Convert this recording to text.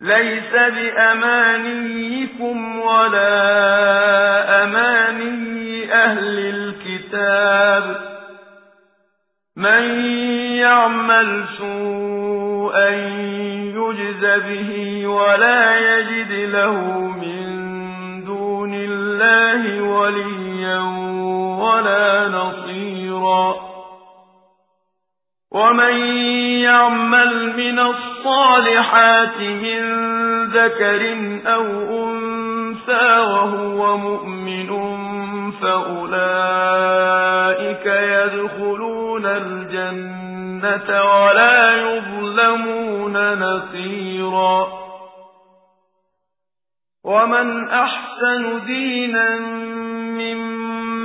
ليس بأمانيكم ولا أماني أهل الكتاب. من يعمل سوءا يجز به ولا يجد له ومن يعمل من الصالحات من ذكر أو أنثى وهو مؤمن فأولئك يدخلون الجنة ولا يظلمون نصيرا. ومن أحسن دينا